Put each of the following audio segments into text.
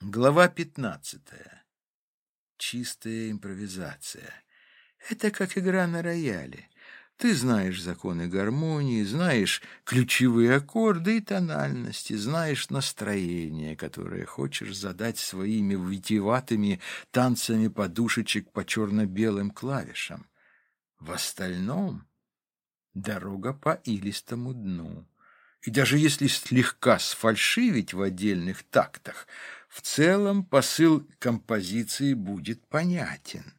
Глава пятнадцатая. Чистая импровизация. Это как игра на рояле. Ты знаешь законы гармонии, знаешь ключевые аккорды и тональности, знаешь настроение, которое хочешь задать своими витиеватыми танцами подушечек по черно-белым клавишам. В остальном дорога по илистому дну. И даже если слегка сфальшивить в отдельных тактах – в целом посыл композиции будет понятен.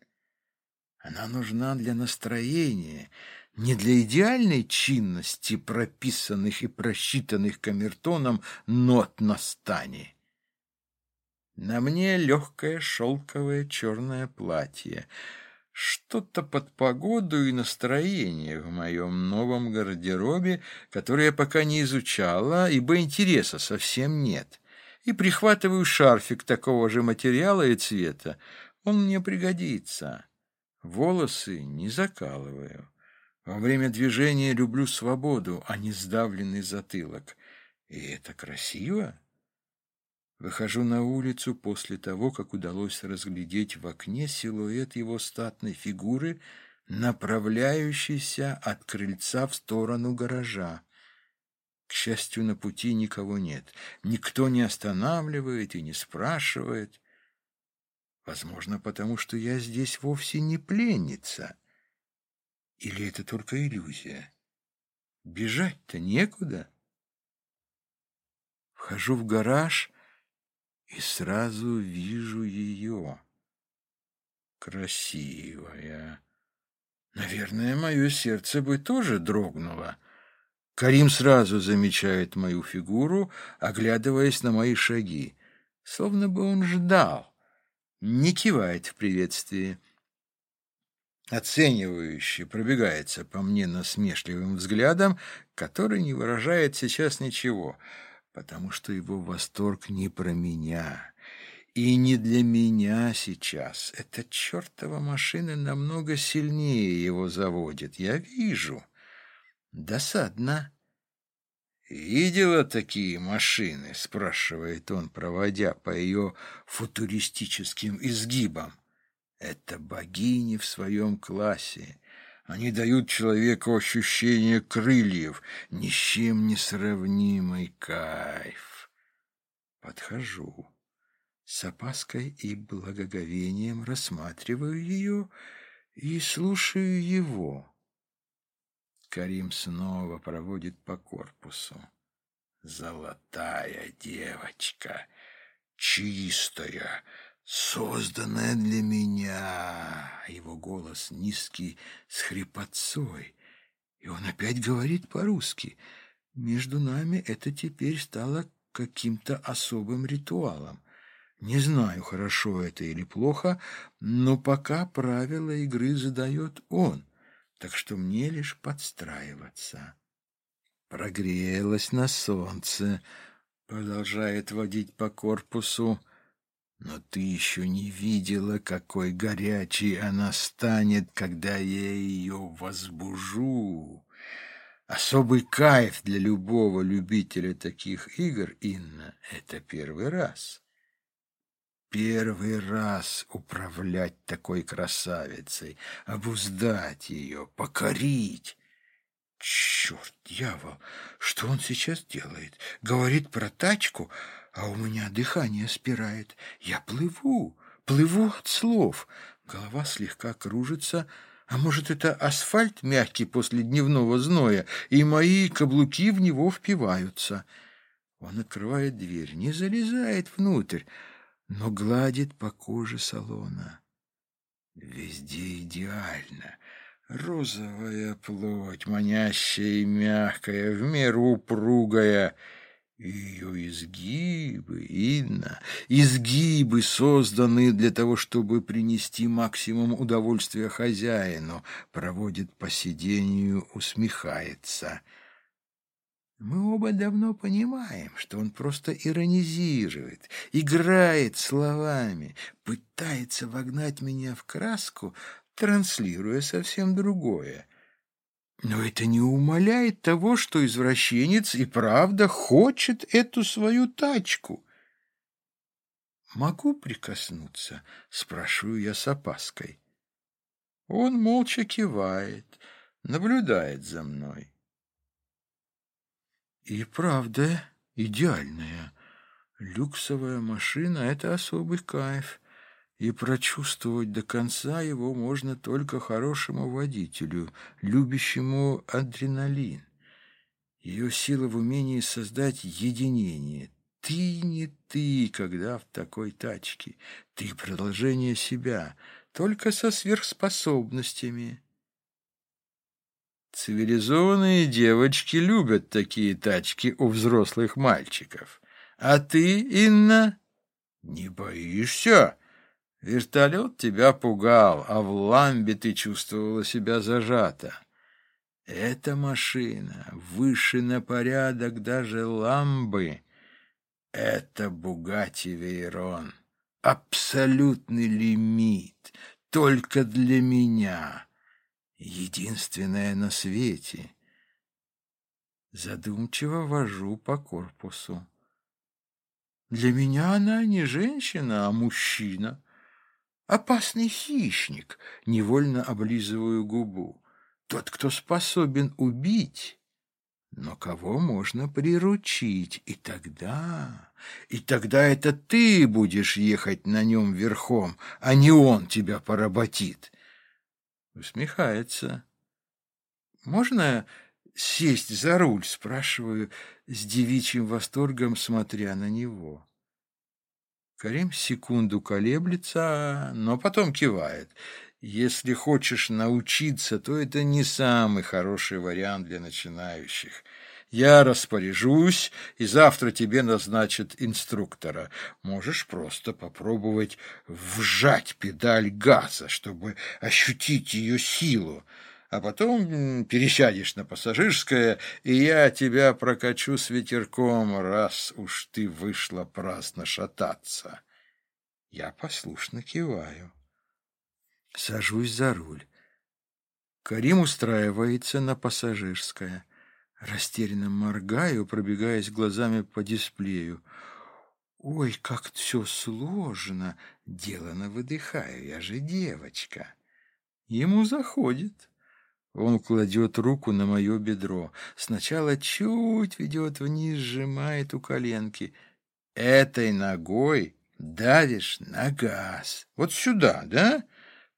Она нужна для настроения, не для идеальной чинности прописанных и просчитанных камертоном нот на стане. На мне легкое шелковое черное платье, что-то под погоду и настроение в моем новом гардеробе, которое я пока не изучала, ибо интереса совсем нет и прихватываю шарфик такого же материала и цвета. Он мне пригодится. Волосы не закалываю. Во время движения люблю свободу, а не сдавленный затылок. И это красиво. Выхожу на улицу после того, как удалось разглядеть в окне силуэт его статной фигуры, направляющийся от крыльца в сторону гаража. К счастью, на пути никого нет. Никто не останавливает и не спрашивает. Возможно, потому что я здесь вовсе не пленница. Или это только иллюзия? Бежать-то некуда. Вхожу в гараж и сразу вижу ее. Красивая. Наверное, мое сердце бы тоже дрогнуло. Карим сразу замечает мою фигуру, оглядываясь на мои шаги, словно бы он ждал, не кивает в приветствии. Оценивающе пробегается по мне насмешливым взглядом, который не выражает сейчас ничего, потому что его восторг не про меня. И не для меня сейчас. Эта чертова машина намного сильнее его заводит. Я вижу. Досадно. «Видела такие машины?» — спрашивает он, проводя по ее футуристическим изгибам. «Это богини в своем классе. Они дают человеку ощущение крыльев, ни с чем не сравнимый кайф». Подхожу. С опаской и благоговением рассматриваю ее и слушаю его. Карим снова проводит по корпусу. Золотая девочка, чистая, созданная для меня. Его голос низкий, с хрипотцой. И он опять говорит по-русски. Между нами это теперь стало каким-то особым ритуалом. Не знаю, хорошо это или плохо, но пока правила игры задает он так что мне лишь подстраиваться. Прогрелась на солнце, продолжает водить по корпусу, но ты еще не видела, какой горячей она станет, когда я ее возбужу. Особый кайф для любого любителя таких игр, Инна, это первый раз. Первый раз управлять такой красавицей, обуздать ее, покорить. Черт, дьявол, что он сейчас делает? Говорит про тачку, а у меня дыхание спирает. Я плыву, плыву от слов. Голова слегка кружится, а может, это асфальт мягкий после дневного зноя, и мои каблуки в него впиваются. Он открывает дверь, не залезает внутрь, но гладит по коже салона. Везде идеально. Розовая плоть, манящая и мягкая, в меру упругая. Ее изгибы, Инна, изгибы, созданные для того, чтобы принести максимум удовольствия хозяину, проводит по сидению, усмехается — мы оба давно понимаем, что он просто иронизирует, играет словами, пытается вогнать меня в краску, транслируя совсем другое. Но это не умаляет того, что извращенец и правда хочет эту свою тачку. могу прикоснуться?» — спрашиваю я с опаской. Он молча кивает, наблюдает за мной. И правда идеальная. Люксовая машина — это особый кайф, и прочувствовать до конца его можно только хорошему водителю, любящему адреналин. Ее сила в умении создать единение. Ты не ты, когда в такой тачке. Ты продолжение себя, только со сверхспособностями. Цивилизованные девочки любят такие тачки у взрослых мальчиков. А ты, Инна, не боишься? Вертолет тебя пугал, а в ламбе ты чувствовала себя зажата. Эта машина выше на порядок даже ламбы. Это Бугати Вейрон. Абсолютный лимит. Только для меня. Единственная на свете. Задумчиво вожу по корпусу. Для меня она не женщина, а мужчина. Опасный хищник, невольно облизываю губу. Тот, кто способен убить, но кого можно приручить. И тогда... И тогда это ты будешь ехать на нем верхом, а не он тебя поработит. Усмехается. «Можно сесть за руль?» — спрашиваю с девичьим восторгом, смотря на него. Карим секунду колеблется, но потом кивает. Если хочешь научиться, то это не самый хороший вариант для начинающих. Я распоряжусь, и завтра тебе назначат инструктора. Можешь просто попробовать вжать педаль газа, чтобы ощутить ее силу. А потом пересядешь на пассажирское, и я тебя прокачу с ветерком, раз уж ты вышла праздно шататься. Я послушно киваю. Сажусь за руль. Карим устраивается на пассажирское. Растерянно моргаю, пробегаясь глазами по дисплею. Ой, как все сложно. Делано выдыхаю, я же девочка. Ему заходит. Он кладет руку на мое бедро. Сначала чуть ведет вниз, сжимает у коленки. Этой ногой давишь на газ. Вот сюда, да?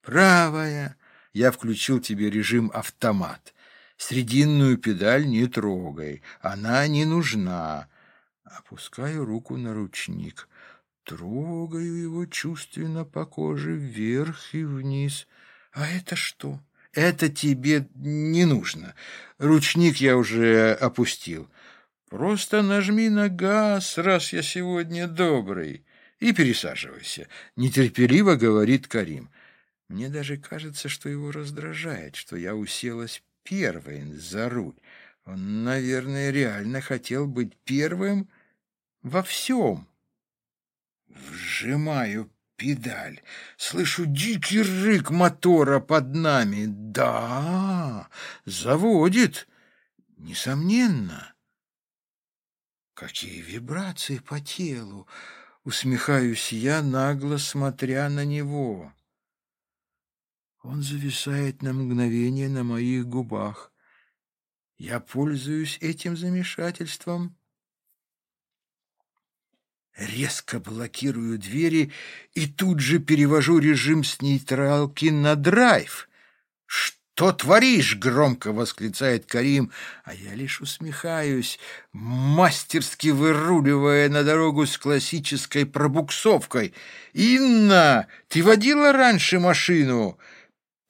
Правая. Я включил тебе режим автомат. Срединную педаль не трогай. Она не нужна. Опускаю руку на ручник. Трогаю его чувственно по коже вверх и вниз. А это что? Это тебе не нужно. Ручник я уже опустил. Просто нажми на газ, раз я сегодня добрый, и пересаживайся. Нетерпеливо говорит Карим. Мне даже кажется, что его раздражает, что я уселась первой за руль. Он, наверное, реально хотел быть первым во всем. Вжимаю педаль. Слышу дикий рык мотора под нами. Да, заводит. Несомненно. Какие вибрации по телу! Усмехаюсь я, нагло смотря на него. Он зависает на мгновение на моих губах. Я пользуюсь этим замешательством. Резко блокирую двери и тут же перевожу режим с нейтралки на драйв. «Что творишь?» — громко восклицает Карим, а я лишь усмехаюсь, мастерски выруливая на дорогу с классической пробуксовкой. «Инна, ты водила раньше машину?»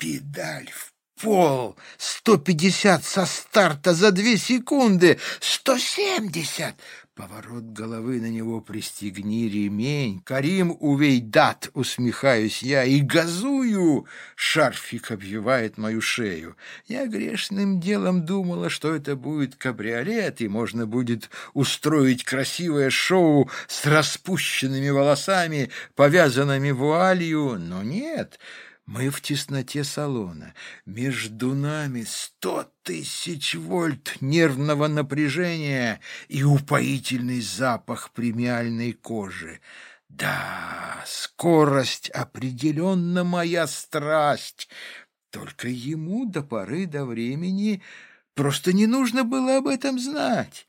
Педаль в пол. Сто пятьдесят со старта за две секунды. Сто семьдесят. Поворот головы на него пристегни ремень. Карим увейдат, усмехаюсь я, и газую. Шарфик обвивает мою шею. Я грешным делом думала, что это будет кабриолет, и можно будет устроить красивое шоу с распущенными волосами, повязанными вуалью, но нет... Мы в тесноте салона. Между нами сто тысяч вольт нервного напряжения и упоительный запах премиальной кожи. Да, скорость определенно моя страсть. Только ему до поры до времени просто не нужно было об этом знать.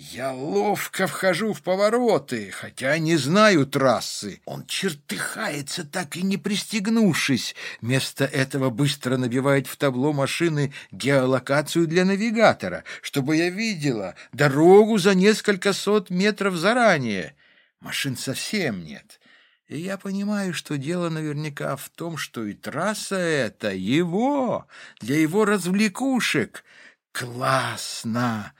Я ловко вхожу в повороты, хотя не знаю трассы. Он чертыхается, так и не пристегнувшись. Вместо этого быстро набивает в табло машины геолокацию для навигатора, чтобы я видела дорогу за несколько сот метров заранее. Машин совсем нет. И я понимаю, что дело наверняка в том, что и трасса эта его, для его развлекушек. Классно!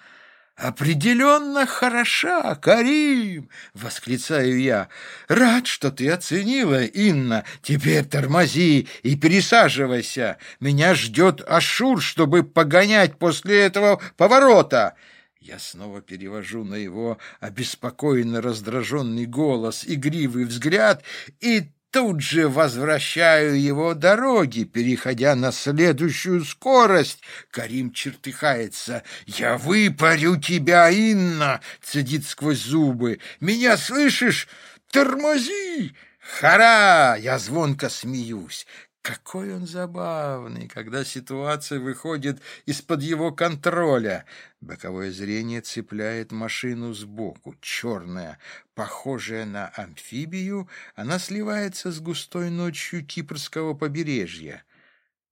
«Определенно хороша, Карим!» — восклицаю я. «Рад, что ты оценила, Инна. Теперь тормози и пересаживайся. Меня ждет Ашур, чтобы погонять после этого поворота». Я снова перевожу на его обеспокоенно раздраженный голос, игривый взгляд и тут же возвращаю его дороги, переходя на следующую скорость. Карим чертыхается. «Я выпарю тебя, Инна!» — цедит сквозь зубы. «Меня слышишь? Тормози!» «Хара!» — я звонко смеюсь. Какой он забавный, когда ситуация выходит из-под его контроля. Боковое зрение цепляет машину сбоку. Черная, похожая на амфибию, она сливается с густой ночью кипрского побережья.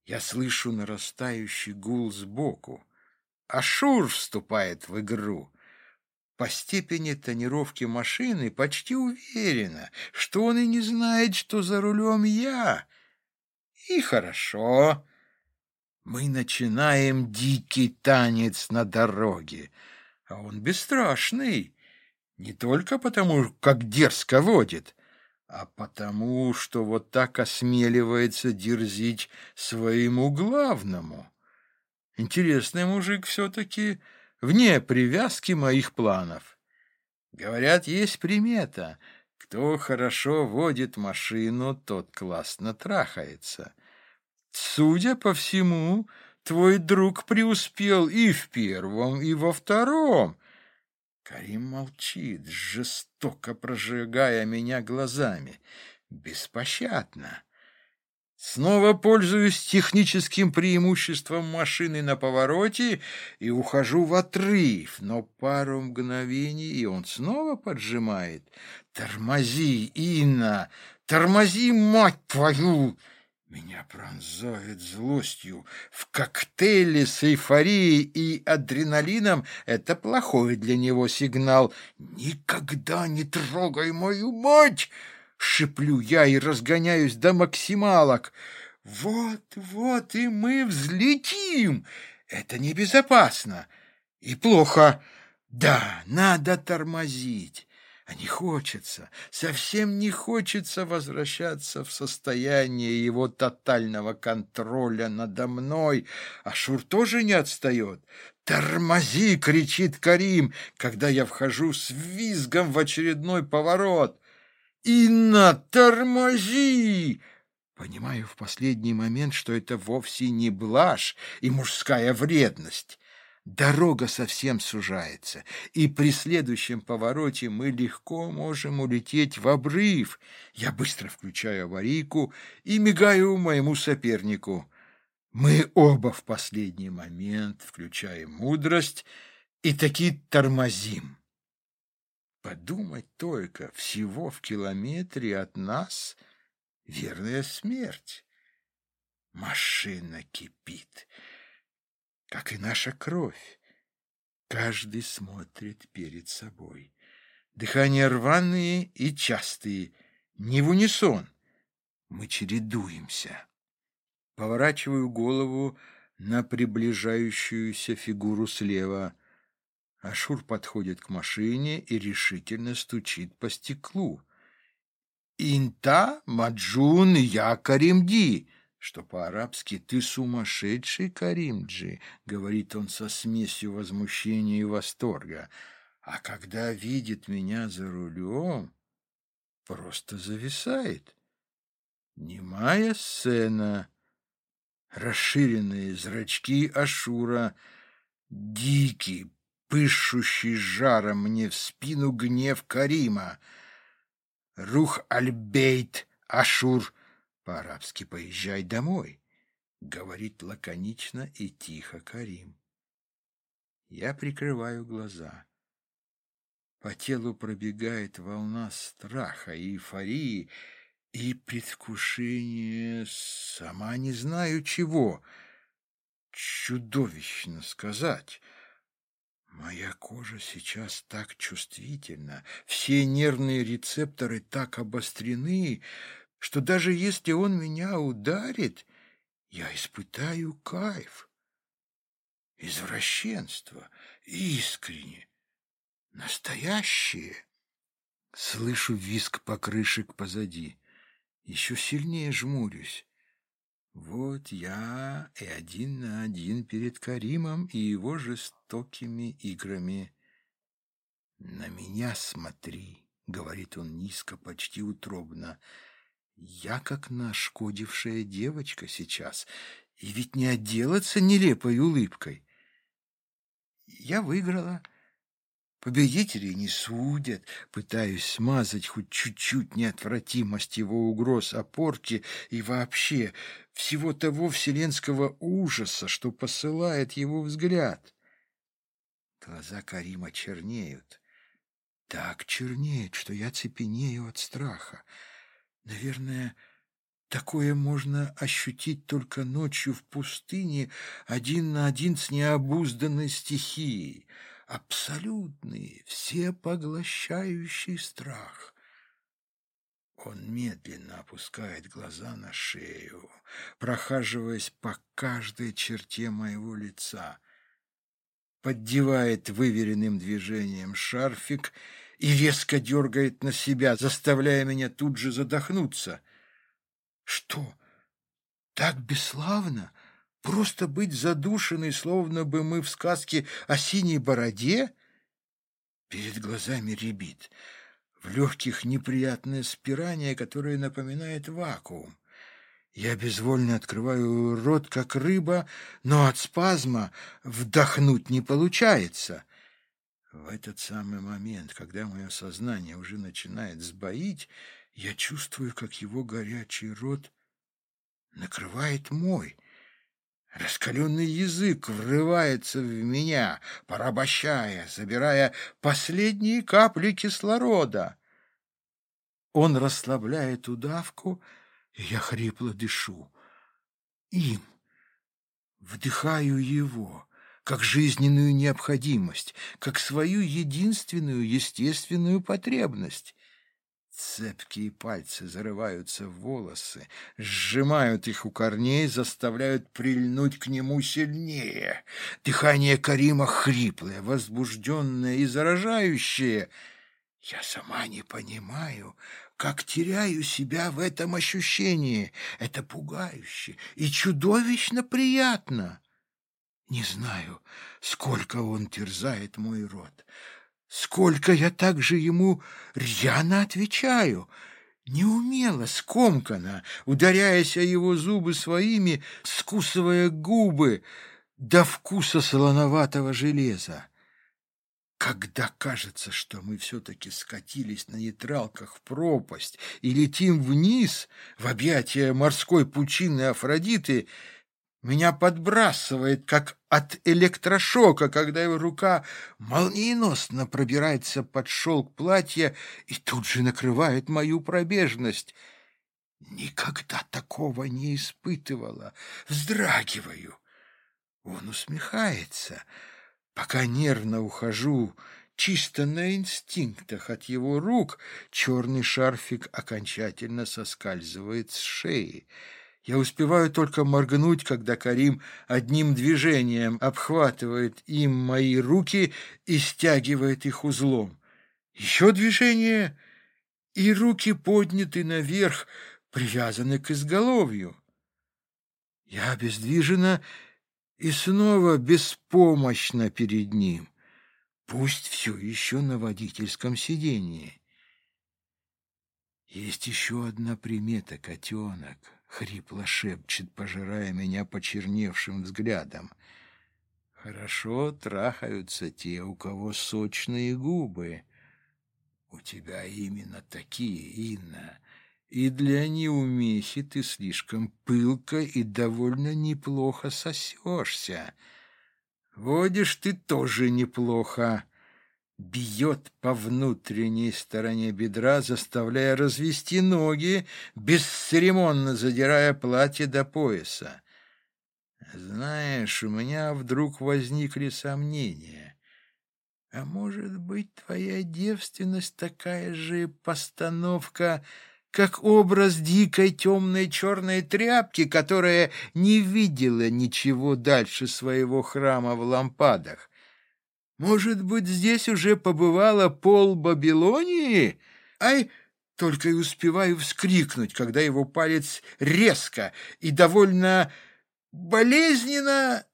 Я слышу нарастающий гул сбоку. Ашур вступает в игру. По степени тонировки машины почти уверена, что он и не знает, что за рулем я — и хорошо. Мы начинаем дикий танец на дороге, а он бесстрашный. Не только потому, как дерзко водит, а потому, что вот так осмеливается дерзить своему главному. Интересный мужик все-таки вне привязки моих планов. Говорят, есть примета — кто хорошо водит машину, тот классно трахается. Судя по всему, твой друг преуспел и в первом, и во втором. Карим молчит, жестоко прожигая меня глазами. Беспощадно. Снова пользуюсь техническим преимуществом машины на повороте и ухожу в отрыв, но пару мгновений, и он снова поджимает. «Тормози, Инна! Тормози, мать твою!» Меня пронзает злостью. В коктейле с эйфорией и адреналином это плохой для него сигнал. «Никогда не трогай мою мать!» Шиплю я и разгоняюсь до максималок. Вот, вот и мы взлетим. Это небезопасно и плохо. Да, надо тормозить. А не хочется, совсем не хочется возвращаться в состояние его тотального контроля надо мной. А Шур тоже не отстает. «Тормози!» — кричит Карим, когда я вхожу с визгом в очередной поворот. «Инна, тормози!» Понимаю в последний момент, что это вовсе не блажь и мужская вредность. Дорога совсем сужается, и при следующем повороте мы легко можем улететь в обрыв. Я быстро включаю аварийку и мигаю моему сопернику. Мы оба в последний момент включаем мудрость и таки тормозим. Подумать только, всего в километре от нас верная смерть. Машина кипит, как и наша кровь. Каждый смотрит перед собой. Дыхания рваные и частые, не в унисон. Мы чередуемся. Поворачиваю голову на приближающуюся фигуру слева — Ашур подходит к машине и решительно стучит по стеклу. «Инта Маджун Я Каримди!» что по-арабски «ты сумасшедший, Каримджи», — говорит он со смесью возмущения и восторга. А когда видит меня за рулем, просто зависает. Немая сцена, расширенные зрачки Ашура, дикий, пышущий жаром мне в спину гнев Карима. Рух Альбейт Ашур, по-арабски «поезжай домой», говорит лаконично и тихо Карим. Я прикрываю глаза. По телу пробегает волна страха и эйфории, и предвкушение сама не знаю чего. Чудовищно сказать. Моя кожа сейчас так чувствительна, все нервные рецепторы так обострены, что даже если он меня ударит, я испытаю кайф. Извращенство, искренне, настоящее. Слышу виск покрышек позади. Еще сильнее жмурюсь. Вот я и один на один перед Каримом и его жестокими играми. «На меня смотри», — говорит он низко, почти утробно. «Я как нашкодившая девочка сейчас, и ведь не отделаться нелепой улыбкой. Я выиграла». Победителей не судят, пытаюсь смазать хоть чуть-чуть неотвратимость его угроз о порке и вообще всего того вселенского ужаса, что посылает его взгляд. Глаза Карима чернеют. Так чернеют, что я цепенею от страха. Наверное, такое можно ощутить только ночью в пустыне, один на один с необузданной стихией — абсолютный, всепоглощающий страх. Он медленно опускает глаза на шею, прохаживаясь по каждой черте моего лица, поддевает выверенным движением шарфик и резко дергает на себя, заставляя меня тут же задохнуться. Что, так бесславно? Просто быть задушенной, словно бы мы в сказке о синей бороде? Перед глазами ребит. В легких неприятное спирание, которое напоминает вакуум. Я безвольно открываю рот, как рыба, но от спазма вдохнуть не получается. В этот самый момент, когда мое сознание уже начинает сбоить, я чувствую, как его горячий рот накрывает мой — Раскаленный язык врывается в меня, порабощая, забирая последние капли кислорода. Он расслабляет удавку, и я хрипло дышу. Им. Вдыхаю его, как жизненную необходимость, как свою единственную естественную потребность. Цепкие пальцы зарываются в волосы, сжимают их у корней, заставляют прильнуть к нему сильнее. Дыхание Карима хриплое, возбужденное и заражающее. Я сама не понимаю, как теряю себя в этом ощущении. Это пугающе и чудовищно приятно. Не знаю, сколько он терзает мой рот. Сколько я также ему рьяно отвечаю, неумело, скомканно, ударяясь о его зубы своими, скусывая губы до вкуса солоноватого железа. Когда кажется, что мы все-таки скатились на нейтралках в пропасть и летим вниз в объятия морской пучины Афродиты, меня подбрасывает, как от электрошока, когда его рука молниеносно пробирается под шелк платья и тут же накрывает мою пробежность. Никогда такого не испытывала. Вздрагиваю. Он усмехается, пока нервно ухожу, чисто на инстинктах от его рук, черный шарфик окончательно соскальзывает с шеи. Я успеваю только моргнуть, когда Карим одним движением обхватывает им мои руки и стягивает их узлом. Еще движение, и руки подняты наверх, привязаны к изголовью. Я обездвижена и снова беспомощна перед ним. Пусть все еще на водительском сидении. Есть еще одна примета, котенок. — хрипло шепчет, пожирая меня почерневшим взглядом. «Хорошо трахаются те, у кого сочные губы. У тебя именно такие, Инна. И для неумехи ты слишком пылко и довольно неплохо сосешься. Водишь ты тоже неплохо. Бьет по внутренней стороне бедра, заставляя развести ноги, бесцеремонно задирая платье до пояса. Знаешь, у меня вдруг возникли сомнения. А может быть, твоя девственность такая же постановка как образ дикой темной черной тряпки, которая не видела ничего дальше своего храма в лампадах. Может быть, здесь уже побывала пол Бабилонии? Ай, только и успеваю вскрикнуть, когда его палец резко и довольно болезненно